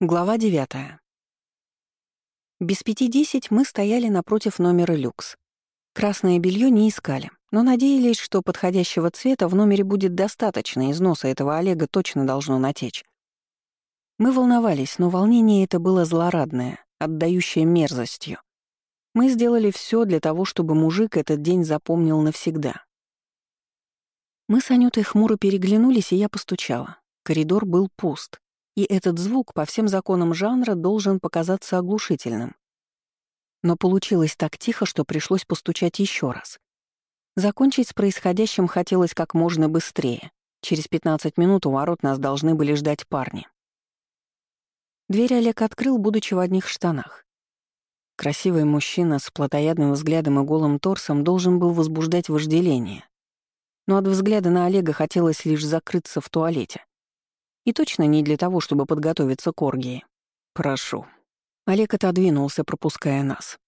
Глава 9. Без пяти десять мы стояли напротив номера люкс. Красное белье не искали, но надеялись, что подходящего цвета в номере будет достаточно, из носа этого Олега точно должно натечь. Мы волновались, но волнение это было злорадное, отдающее мерзостью. Мы сделали все для того, чтобы мужик этот день запомнил навсегда. Мы с Анютой хмуро переглянулись, и я постучала. Коридор был пуст и этот звук по всем законам жанра должен показаться оглушительным. Но получилось так тихо, что пришлось постучать еще раз. Закончить с происходящим хотелось как можно быстрее. Через 15 минут у ворот нас должны были ждать парни. Дверь Олег открыл, будучи в одних штанах. Красивый мужчина с плотоядным взглядом и голым торсом должен был возбуждать вожделение. Но от взгляда на Олега хотелось лишь закрыться в туалете. И точно не для того, чтобы подготовиться к оргии. «Прошу». Олег отодвинулся, пропуская нас.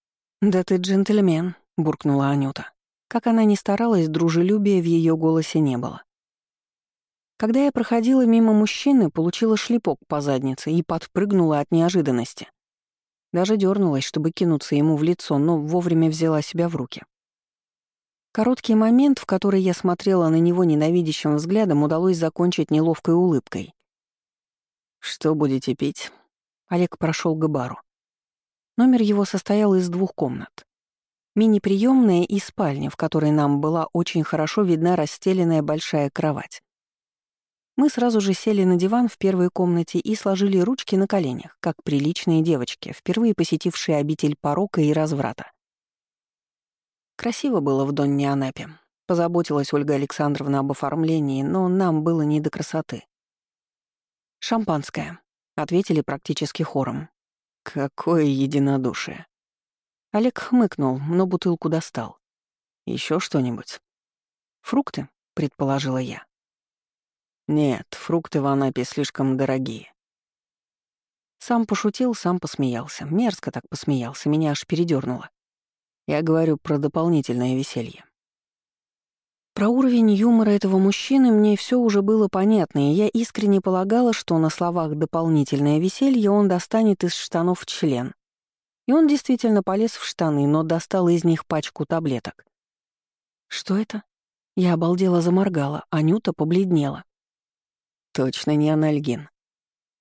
«Да ты джентльмен», — буркнула Анюта. Как она ни старалась, дружелюбия в ее голосе не было. Когда я проходила мимо мужчины, получила шлепок по заднице и подпрыгнула от неожиданности. Даже дернулась, чтобы кинуться ему в лицо, но вовремя взяла себя в руки. Короткий момент, в который я смотрела на него ненавидящим взглядом, удалось закончить неловкой улыбкой. «Что будете пить?» Олег прошел к бару. Номер его состоял из двух комнат. Мини-приемная и спальня, в которой нам была очень хорошо видна расстеленная большая кровать. Мы сразу же сели на диван в первой комнате и сложили ручки на коленях, как приличные девочки, впервые посетившие обитель порока и разврата. Красиво было в Донне Анапе. Позаботилась Ольга Александровна об оформлении, но нам было не до красоты. «Шампанское», — ответили практически хором. «Какое единодушие!» Олег хмыкнул, но бутылку достал. Еще что-нибудь?» «Фрукты», — предположила я. «Нет, фрукты в Анапе слишком дорогие». Сам пошутил, сам посмеялся. Мерзко так посмеялся, меня аж передернуло. Я говорю про дополнительное веселье. Про уровень юмора этого мужчины мне все уже было понятно, и я искренне полагала, что на словах «дополнительное веселье» он достанет из штанов член. И он действительно полез в штаны, но достал из них пачку таблеток. «Что это?» Я обалдела заморгала, Анюта побледнела. «Точно не анальгин».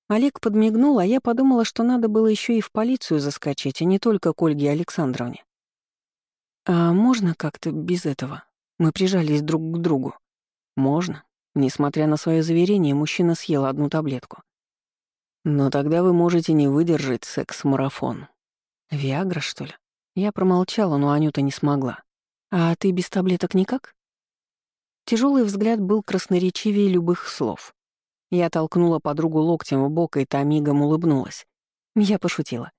Олег подмигнул, а я подумала, что надо было еще и в полицию заскочить, а не только к Ольге Александровне. «А можно как-то без этого?» Мы прижались друг к другу. Можно. Несмотря на свое заверение, мужчина съел одну таблетку. Но тогда вы можете не выдержать секс-марафон. Виагра, что ли? Я промолчала, но Анюта не смогла. А ты без таблеток никак? Тяжелый взгляд был красноречивее любых слов. Я толкнула подругу локтем в бок, и та мигом улыбнулась. Я пошутила.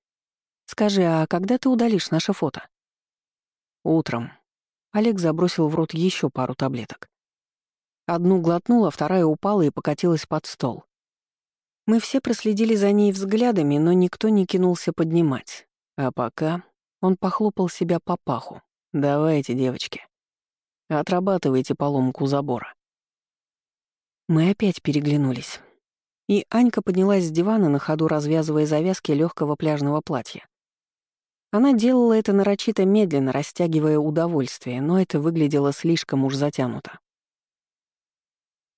«Скажи, а когда ты удалишь наше фото?» «Утром», Олег забросил в рот еще пару таблеток. Одну глотнула, вторая упала и покатилась под стол. Мы все проследили за ней взглядами, но никто не кинулся поднимать. А пока он похлопал себя по паху. «Давайте, девочки. Отрабатывайте поломку забора». Мы опять переглянулись. И Анька поднялась с дивана на ходу, развязывая завязки легкого пляжного платья. Она делала это нарочито медленно, растягивая удовольствие, но это выглядело слишком уж затянуто.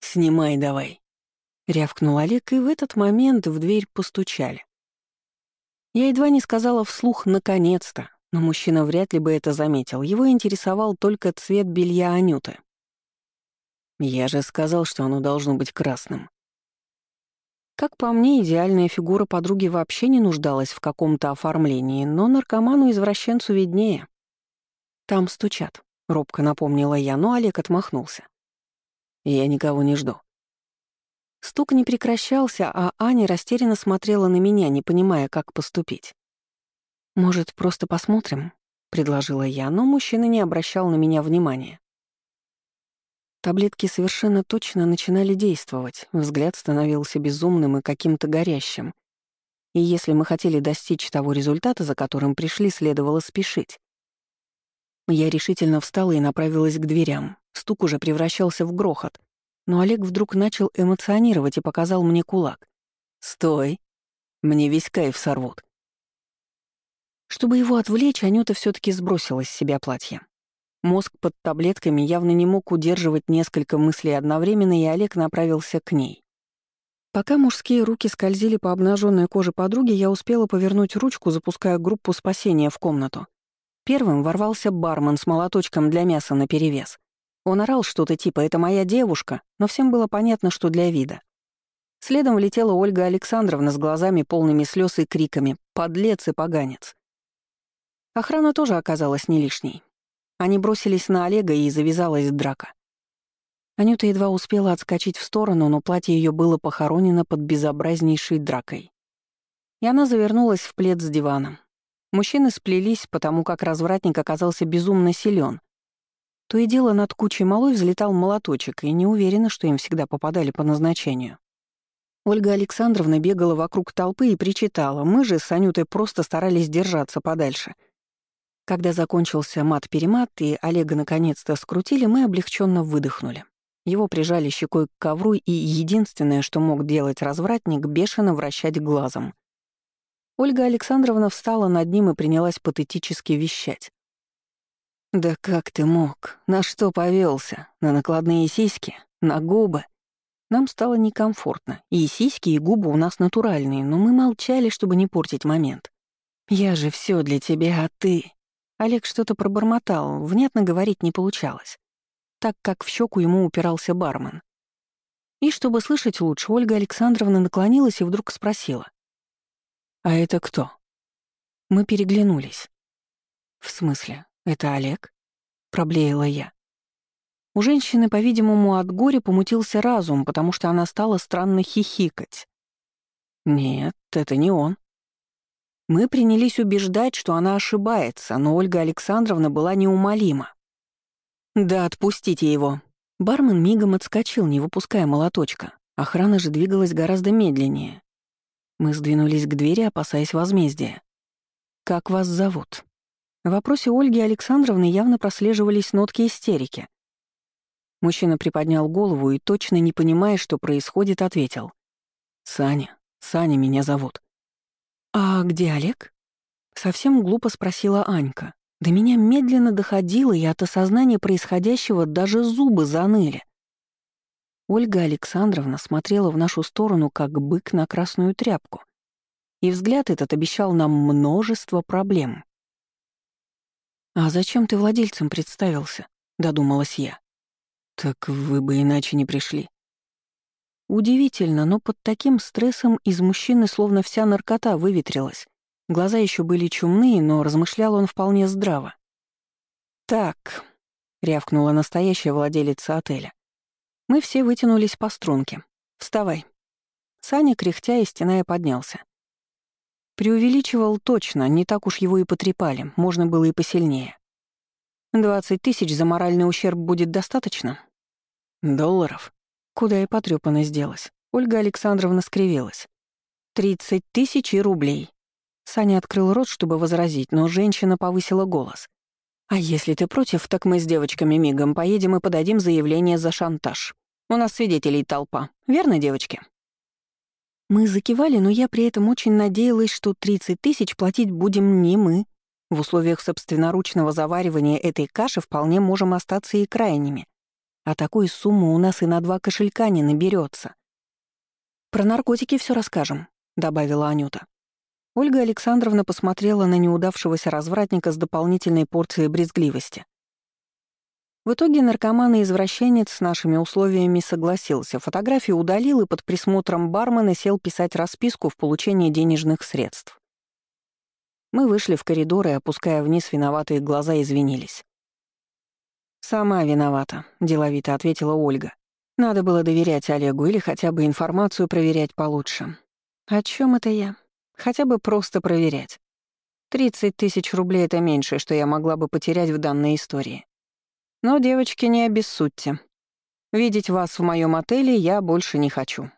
«Снимай давай», — рявкнул Олег, и в этот момент в дверь постучали. Я едва не сказала вслух «наконец-то», но мужчина вряд ли бы это заметил. Его интересовал только цвет белья Анюты. «Я же сказал, что оно должно быть красным», как по мне, идеальная фигура подруги вообще не нуждалась в каком-то оформлении, но наркоману-извращенцу виднее. «Там стучат», — робко напомнила я, но Олег отмахнулся. «Я никого не жду». Стук не прекращался, а Аня растерянно смотрела на меня, не понимая, как поступить. «Может, просто посмотрим?» — предложила я, но мужчина не обращал на меня внимания. Таблетки совершенно точно начинали действовать, взгляд становился безумным и каким-то горящим. И если мы хотели достичь того результата, за которым пришли, следовало спешить. Я решительно встала и направилась к дверям. Стук уже превращался в грохот. Но Олег вдруг начал эмоционировать и показал мне кулак. «Стой!» Мне весь кайф сорвут». Чтобы его отвлечь, Анюта все таки сбросила с себя платье. Мозг под таблетками явно не мог удерживать несколько мыслей одновременно, и Олег направился к ней. Пока мужские руки скользили по обнаженной коже подруги, я успела повернуть ручку, запуская группу спасения в комнату. Первым ворвался бармен с молоточком для мяса наперевес. Он орал что-то типа «это моя девушка», но всем было понятно, что для вида. Следом влетела Ольга Александровна с глазами полными слез и криками «подлец и поганец». Охрана тоже оказалась не лишней. Они бросились на Олега, и завязалась драка. Анюта едва успела отскочить в сторону, но платье ее было похоронено под безобразнейшей дракой. И она завернулась в плед с диваном. Мужчины сплелись, потому как развратник оказался безумно силен. То и дело над кучей малой взлетал молоточек, и не уверена, что им всегда попадали по назначению. Ольга Александровна бегала вокруг толпы и причитала, мы же с Анютой просто старались держаться подальше — когда закончился мат-перемат и Олега наконец-то скрутили, мы облегченно выдохнули. Его прижали щекой к ковру, и единственное, что мог делать развратник, бешено вращать глазом. Ольга Александровна встала над ним и принялась патетически вещать. «Да как ты мог? На что повелся? На накладные сиськи? На губы?» Нам стало некомфортно. И сиськи, и губы у нас натуральные, но мы молчали, чтобы не портить момент. «Я же все для тебя, а ты...» Олег что-то пробормотал, внятно говорить не получалось, так как в щеку ему упирался бармен. И чтобы слышать лучше, Ольга Александровна наклонилась и вдруг спросила. «А это кто?» Мы переглянулись. «В смысле, это Олег?» — проблеяла я. У женщины, по-видимому, от горя помутился разум, потому что она стала странно хихикать. «Нет, это не он», мы принялись убеждать, что она ошибается, но Ольга Александровна была неумолима. «Да отпустите его». Бармен мигом отскочил, не выпуская молоточка. Охрана же двигалась гораздо медленнее. Мы сдвинулись к двери, опасаясь возмездия. «Как вас зовут?» В вопросе Ольги Александровны явно прослеживались нотки истерики. Мужчина приподнял голову и, точно не понимая, что происходит, ответил. «Саня, Саня меня зовут». «А где Олег?» — совсем глупо спросила Анька. До меня медленно доходило, и от осознания происходящего даже зубы заныли. Ольга Александровна смотрела в нашу сторону, как бык на красную тряпку. И взгляд этот обещал нам множество проблем. «А зачем ты владельцем представился?» — додумалась я. «Так вы бы иначе не пришли», Удивительно, но под таким стрессом из мужчины словно вся наркота выветрилась. Глаза еще были чумные, но размышлял он вполне здраво. «Так», — рявкнула настоящая владелица отеля. Мы все вытянулись по струнке. «Вставай». Саня, кряхтя и стеная, поднялся. Преувеличивал точно, не так уж его и потрепали, можно было и посильнее. «Двадцать тысяч за моральный ущерб будет достаточно?» «Долларов?» Куда и потрёпанно сделалась. Ольга Александровна скривилась. «Тридцать тысяч рублей». Саня открыл рот, чтобы возразить, но женщина повысила голос. «А если ты против, так мы с девочками мигом поедем и подадим заявление за шантаж. У нас свидетелей толпа. Верно, девочки?» Мы закивали, но я при этом очень надеялась, что 30 тысяч платить будем не мы. В условиях собственноручного заваривания этой каши вполне можем остаться и крайними. А такой суммы у нас и на два кошелька не наберется. «Про наркотики все расскажем», — добавила Анюта. Ольга Александровна посмотрела на неудавшегося развратника с дополнительной порцией брезгливости. В итоге наркоман и извращенец с нашими условиями согласился, фотографию удалил и под присмотром бармена сел писать расписку в получении денежных средств. Мы вышли в коридор и, опуская вниз виноватые глаза, извинились. «Сама виновата», — деловито ответила Ольга. «Надо было доверять Олегу или хотя бы информацию проверять получше». «О чем это я? Хотя бы просто проверять. Тридцать тысяч рублей — это меньшее, что я могла бы потерять в данной истории. Но, девочки, не обессудьте. Видеть вас в моем отеле я больше не хочу».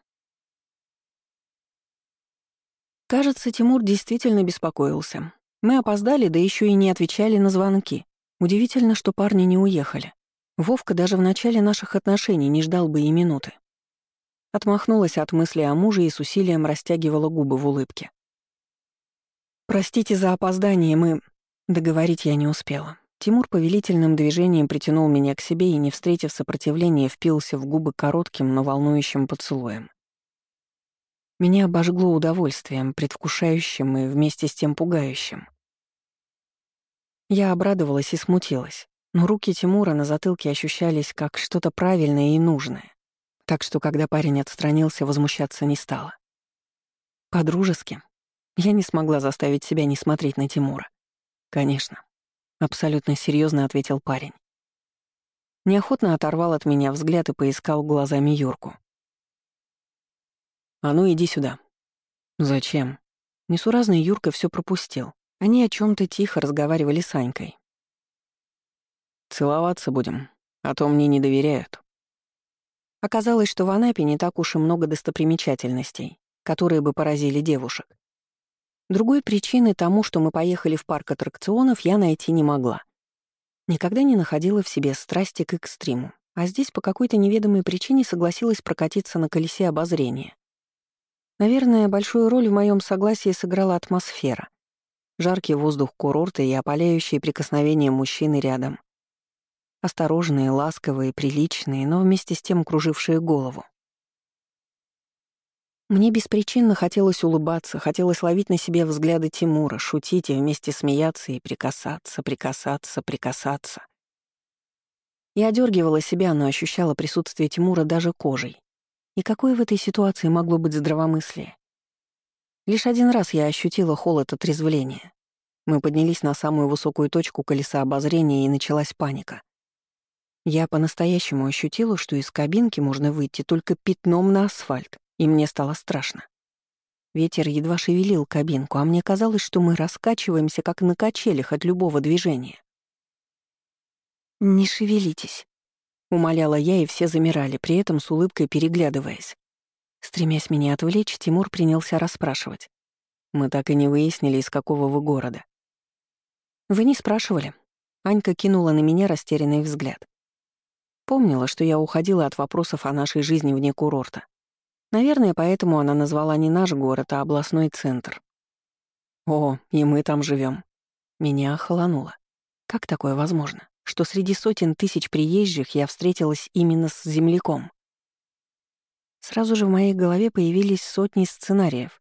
Кажется, Тимур действительно беспокоился. Мы опоздали, да еще и не отвечали на звонки. Удивительно, что парни не уехали. Вовка даже в начале наших отношений не ждал бы и минуты. Отмахнулась от мысли о муже и с усилием растягивала губы в улыбке. «Простите за опоздание, мы...» Договорить я не успела. Тимур повелительным движением притянул меня к себе и, не встретив сопротивления, впился в губы коротким, но волнующим поцелуем. Меня обожгло удовольствием, предвкушающим и вместе с тем пугающим. Я обрадовалась и смутилась, но руки Тимура на затылке ощущались как что-то правильное и нужное, так что, когда парень отстранился, возмущаться не стала. По-дружески. Я не смогла заставить себя не смотреть на Тимура. «Конечно», — абсолютно серьезно ответил парень. Неохотно оторвал от меня взгляд и поискал глазами Юрку. «А ну, иди сюда». «Зачем?» Несуразный Юрка все пропустил. Они о чем то тихо разговаривали с Анькой. «Целоваться будем, а то мне не доверяют». Оказалось, что в Анапе не так уж и много достопримечательностей, которые бы поразили девушек. Другой причины тому, что мы поехали в парк аттракционов, я найти не могла. Никогда не находила в себе страсти к экстриму, а здесь по какой-то неведомой причине согласилась прокатиться на колесе обозрения. Наверное, большую роль в моем согласии сыграла атмосфера. Жаркий воздух курорта и опаляющие прикосновения мужчины рядом. Осторожные, ласковые, приличные, но вместе с тем кружившие голову. Мне беспричинно хотелось улыбаться, хотелось ловить на себе взгляды Тимура, шутить и вместе смеяться и прикасаться, прикасаться, прикасаться. Я одергивала себя, но ощущала присутствие Тимура даже кожей. И какое в этой ситуации могло быть здравомыслие? Лишь один раз я ощутила холод отрезвления. Мы поднялись на самую высокую точку колеса обозрения, и началась паника. Я по-настоящему ощутила, что из кабинки можно выйти только пятном на асфальт и мне стало страшно. Ветер едва шевелил кабинку, а мне казалось, что мы раскачиваемся, как на качелях от любого движения. «Не шевелитесь», — умоляла я, и все замирали, при этом с улыбкой переглядываясь. Стремясь меня отвлечь, Тимур принялся расспрашивать. Мы так и не выяснили, из какого вы города. «Вы не спрашивали». Анька кинула на меня растерянный взгляд. Помнила, что я уходила от вопросов о нашей жизни вне курорта. Наверное, поэтому она назвала не наш город, а областной центр. О, и мы там живем. Меня охолонуло. Как такое возможно, что среди сотен тысяч приезжих я встретилась именно с земляком? Сразу же в моей голове появились сотни сценариев.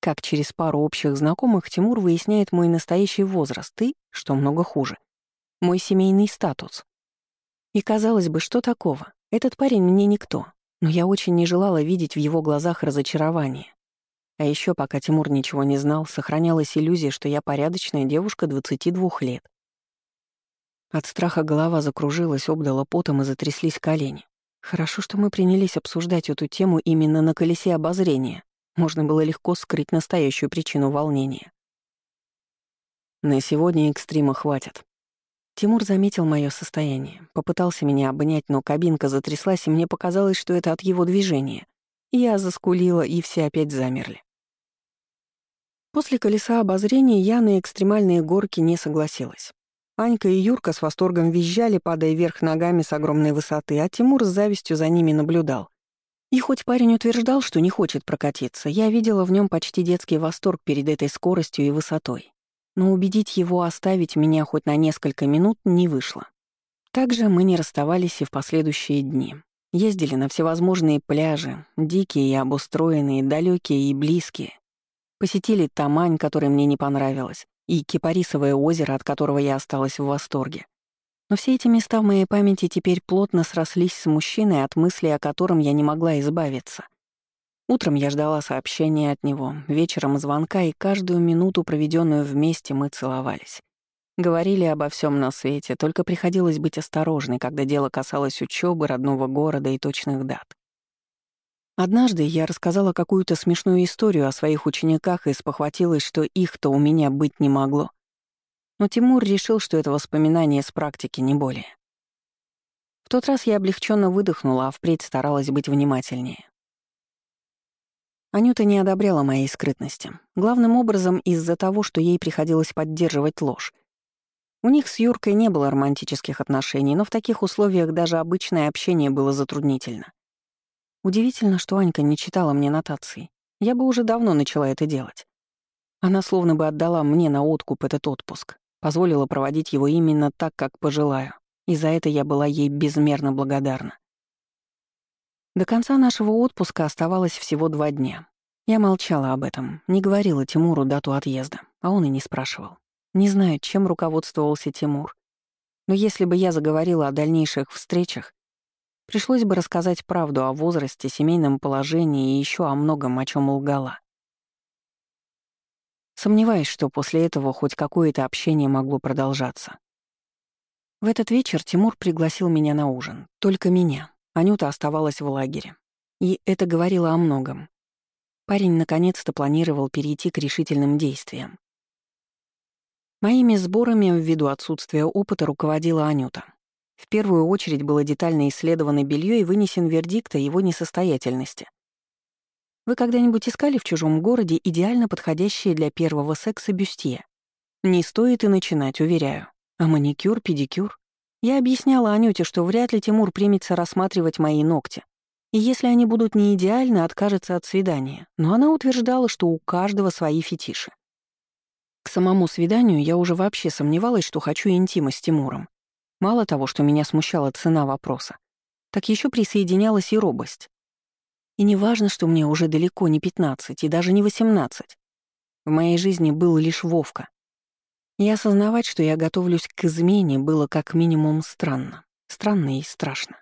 Как через пару общих знакомых Тимур выясняет мой настоящий возраст и, что много хуже, мой семейный статус. И казалось бы, что такого? Этот парень мне никто, но я очень не желала видеть в его глазах разочарование. А еще, пока Тимур ничего не знал, сохранялась иллюзия, что я порядочная девушка 22 лет. От страха голова закружилась, обдала потом и затряслись колени. Хорошо, что мы принялись обсуждать эту тему именно на колесе обозрения. Можно было легко скрыть настоящую причину волнения. На сегодня экстрима хватит. Тимур заметил мое состояние, попытался меня обнять, но кабинка затряслась, и мне показалось, что это от его движения. Я заскулила, и все опять замерли. После колеса обозрения я на экстремальные горки не согласилась. Анька и Юрка с восторгом визжали, падая вверх ногами с огромной высоты, а Тимур с завистью за ними наблюдал. И хоть парень утверждал, что не хочет прокатиться, я видела в нем почти детский восторг перед этой скоростью и высотой но убедить его оставить меня хоть на несколько минут не вышло. Также мы не расставались и в последующие дни. Ездили на всевозможные пляжи, дикие и обустроенные, далекие и близкие. Посетили Тамань, который мне не понравилось, и Кипарисовое озеро, от которого я осталась в восторге. Но все эти места в моей памяти теперь плотно срослись с мужчиной, от мысли о котором я не могла избавиться. Утром я ждала сообщения от него, вечером звонка, и каждую минуту, проведенную вместе, мы целовались. Говорили обо всем на свете, только приходилось быть осторожной, когда дело касалось учебы, родного города и точных дат. Однажды я рассказала какую-то смешную историю о своих учениках и спохватилась, что их-то у меня быть не могло. Но Тимур решил, что это воспоминание с практики, не более. В тот раз я облегченно выдохнула, а впредь старалась быть внимательнее. Анюта не одобряла моей скрытности. Главным образом из-за того, что ей приходилось поддерживать ложь. У них с Юркой не было романтических отношений, но в таких условиях даже обычное общение было затруднительно. Удивительно, что Анька не читала мне нотации. Я бы уже давно начала это делать. Она словно бы отдала мне на откуп этот отпуск, позволила проводить его именно так, как пожелаю, и за это я была ей безмерно благодарна. До конца нашего отпуска оставалось всего два дня. Я молчала об этом, не говорила Тимуру дату отъезда, а он и не спрашивал. Не знаю, чем руководствовался Тимур. Но если бы я заговорила о дальнейших встречах, пришлось бы рассказать правду о возрасте, семейном положении и еще о многом, о чем лгала. Сомневаюсь, что после этого хоть какое-то общение могло продолжаться. В этот вечер Тимур пригласил меня на ужин. Только меня. Анюта оставалась в лагере. И это говорило о многом. Парень наконец-то планировал перейти к решительным действиям. Моими сборами ввиду отсутствия опыта руководила Анюта. В первую очередь было детально исследовано белье и вынесен вердикт о его несостоятельности. Вы когда-нибудь искали в чужом городе идеально подходящее для первого секса бюстье? Не стоит и начинать, уверяю. А маникюр, педикюр? Я объясняла Анюте, что вряд ли Тимур примется рассматривать мои ногти. И если они будут не идеальны, откажется от свидания. Но она утверждала, что у каждого свои фетиши. К самому свиданию я уже вообще сомневалась, что хочу интима с Тимуром. Мало того, что меня смущала цена вопроса, так еще присоединялась и робость. И не важно, что мне уже далеко не 15 и даже не 18. В моей жизни был лишь Вовка. И осознавать, что я готовлюсь к измене, было как минимум странно. Странно и страшно.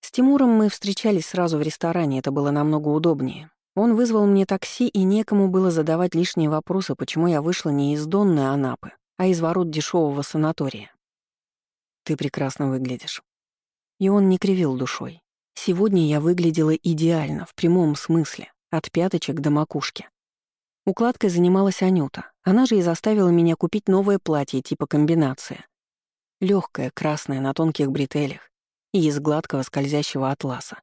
С Тимуром мы встречались сразу в ресторане, это было намного удобнее. Он вызвал мне такси, и некому было задавать лишние вопросы, почему я вышла не из Донны Анапы, а из ворот дешевого санатория. «Ты прекрасно выглядишь». И он не кривил душой. Сегодня я выглядела идеально, в прямом смысле, от пяточек до макушки. Укладкой занималась Анюта. Она же и заставила меня купить новое платье типа комбинация. Легкое, красное, на тонких бретелях и из гладкого скользящего атласа.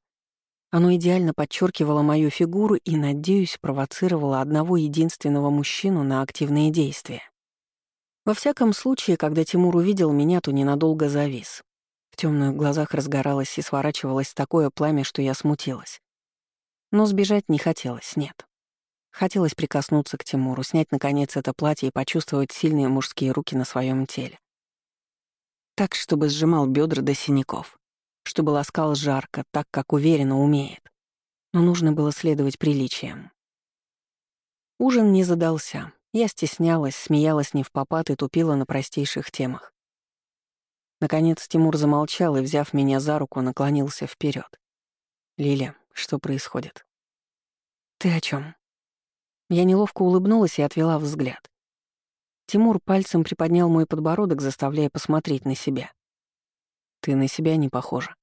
Оно идеально подчеркивало мою фигуру и, надеюсь, провоцировало одного единственного мужчину на активные действия. Во всяком случае, когда Тимур увидел меня, то ненадолго завис. В темных глазах разгоралось и сворачивалось такое пламя, что я смутилась. Но сбежать не хотелось, нет. Хотелось прикоснуться к Тимуру, снять, наконец, это платье и почувствовать сильные мужские руки на своем теле. Так, чтобы сжимал бедра до синяков чтобы ласкал жарко, так, как уверенно умеет. Но нужно было следовать приличиям. Ужин не задался. Я стеснялась, смеялась не в попад и тупила на простейших темах. Наконец Тимур замолчал и, взяв меня за руку, наклонился вперед. «Лиля, что происходит?» «Ты о чем? Я неловко улыбнулась и отвела взгляд. Тимур пальцем приподнял мой подбородок, заставляя посмотреть на себя. Ты на себя не похожа.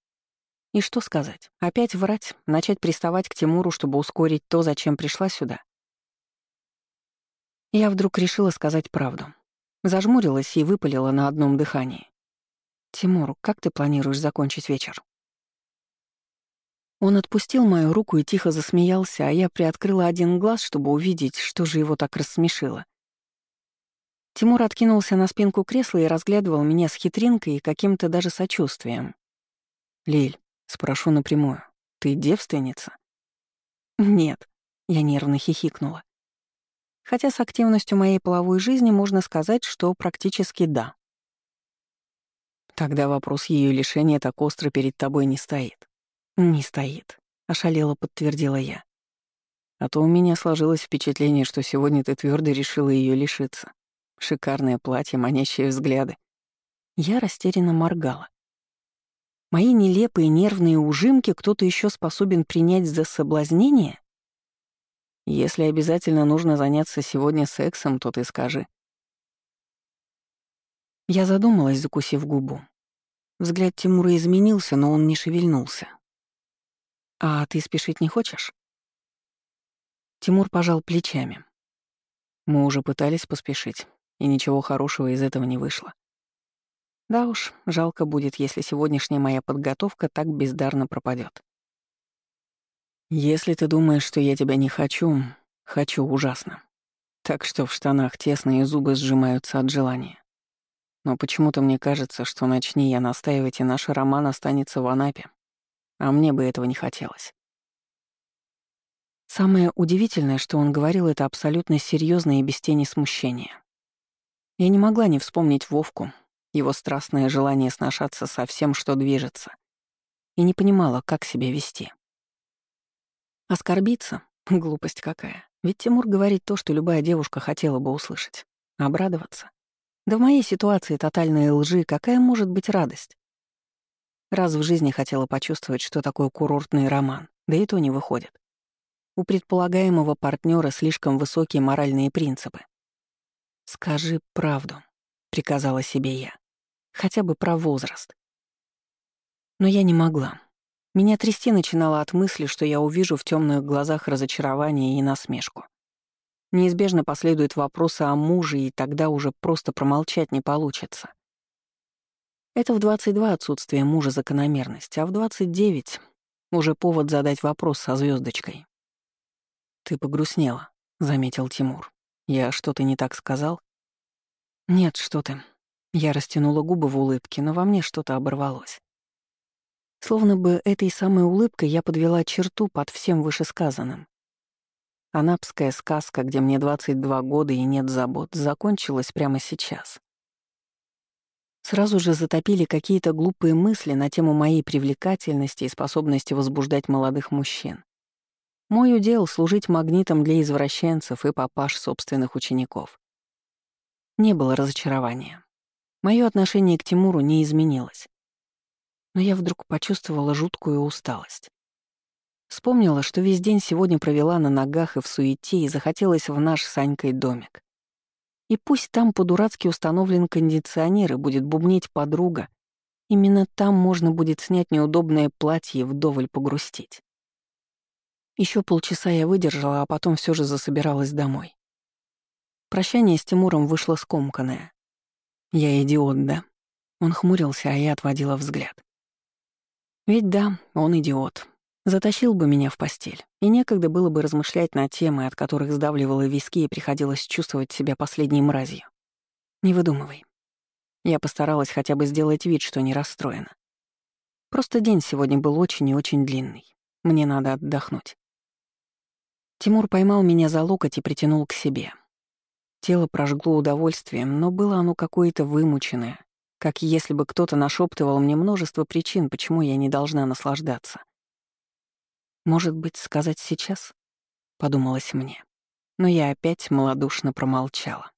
И что сказать? Опять врать? Начать приставать к Тимуру, чтобы ускорить то, зачем пришла сюда? Я вдруг решила сказать правду. Зажмурилась и выпалила на одном дыхании. «Тимур, как ты планируешь закончить вечер?» Он отпустил мою руку и тихо засмеялся, а я приоткрыла один глаз, чтобы увидеть, что же его так рассмешило. Тимур откинулся на спинку кресла и разглядывал меня с хитринкой и каким-то даже сочувствием. «Лиль, спрошу напрямую, ты девственница?» «Нет», — я нервно хихикнула. Хотя с активностью моей половой жизни можно сказать, что практически да. Тогда вопрос ее лишения так остро перед тобой не стоит. «Не стоит», — ошалело подтвердила я. А то у меня сложилось впечатление, что сегодня ты твердо решила ее лишиться. Шикарное платье, манящие взгляды. Я растерянно моргала. Мои нелепые нервные ужимки кто-то еще способен принять за соблазнение? Если обязательно нужно заняться сегодня сексом, то ты скажи. Я задумалась, закусив губу. Взгляд Тимура изменился, но он не шевельнулся. «А ты спешить не хочешь?» Тимур пожал плечами. Мы уже пытались поспешить и ничего хорошего из этого не вышло. Да уж, жалко будет, если сегодняшняя моя подготовка так бездарно пропадет. Если ты думаешь, что я тебя не хочу, хочу ужасно. Так что в штанах тесно и зубы сжимаются от желания. Но почему-то мне кажется, что начни я настаивать, и наш роман останется в Анапе. А мне бы этого не хотелось. Самое удивительное, что он говорил это абсолютно серьезно и без тени смущения. Я не могла не вспомнить Вовку, его страстное желание сношаться со всем, что движется, и не понимала, как себя вести. Оскорбиться? Глупость какая. Ведь Тимур говорит то, что любая девушка хотела бы услышать. Обрадоваться? Да в моей ситуации тотальной лжи какая может быть радость? Раз в жизни хотела почувствовать, что такое курортный роман, да и то не выходит. У предполагаемого партнера слишком высокие моральные принципы. «Скажи правду», — приказала себе я. «Хотя бы про возраст». Но я не могла. Меня трясти начинало от мысли, что я увижу в темных глазах разочарование и насмешку. Неизбежно последуют вопросы о муже, и тогда уже просто промолчать не получится. Это в 22 отсутствие мужа закономерность, а в 29 уже повод задать вопрос со звездочкой. «Ты погрустнела», — заметил Тимур. «Я что-то не так сказал?» «Нет, что ты». Я растянула губы в улыбке, но во мне что-то оборвалось. Словно бы этой самой улыбкой я подвела черту под всем вышесказанным. Анапская сказка, где мне 22 года и нет забот, закончилась прямо сейчас. Сразу же затопили какие-то глупые мысли на тему моей привлекательности и способности возбуждать молодых мужчин. Мой удел — служить магнитом для извращенцев и папаш собственных учеников. Не было разочарования. Мое отношение к Тимуру не изменилось. Но я вдруг почувствовала жуткую усталость. Вспомнила, что весь день сегодня провела на ногах и в суете, и захотелось в наш Санькой домик. И пусть там по-дурацки установлен кондиционер и будет бубнеть подруга, именно там можно будет снять неудобное платье и вдоволь погрустить. Еще полчаса я выдержала, а потом все же засобиралась домой. Прощание с Тимуром вышло скомканное. Я идиот, да? Он хмурился, а я отводила взгляд. Ведь да, он идиот. Затащил бы меня в постель, и некогда было бы размышлять на темы, от которых сдавливало виски и приходилось чувствовать себя последней мразью. Не выдумывай. Я постаралась хотя бы сделать вид, что не расстроена. Просто день сегодня был очень и очень длинный. Мне надо отдохнуть. Тимур поймал меня за локоть и притянул к себе. Тело прожгло удовольствием, но было оно какое-то вымученное, как если бы кто-то нашептывал мне множество причин, почему я не должна наслаждаться. «Может быть, сказать сейчас?» — подумалось мне. Но я опять малодушно промолчала.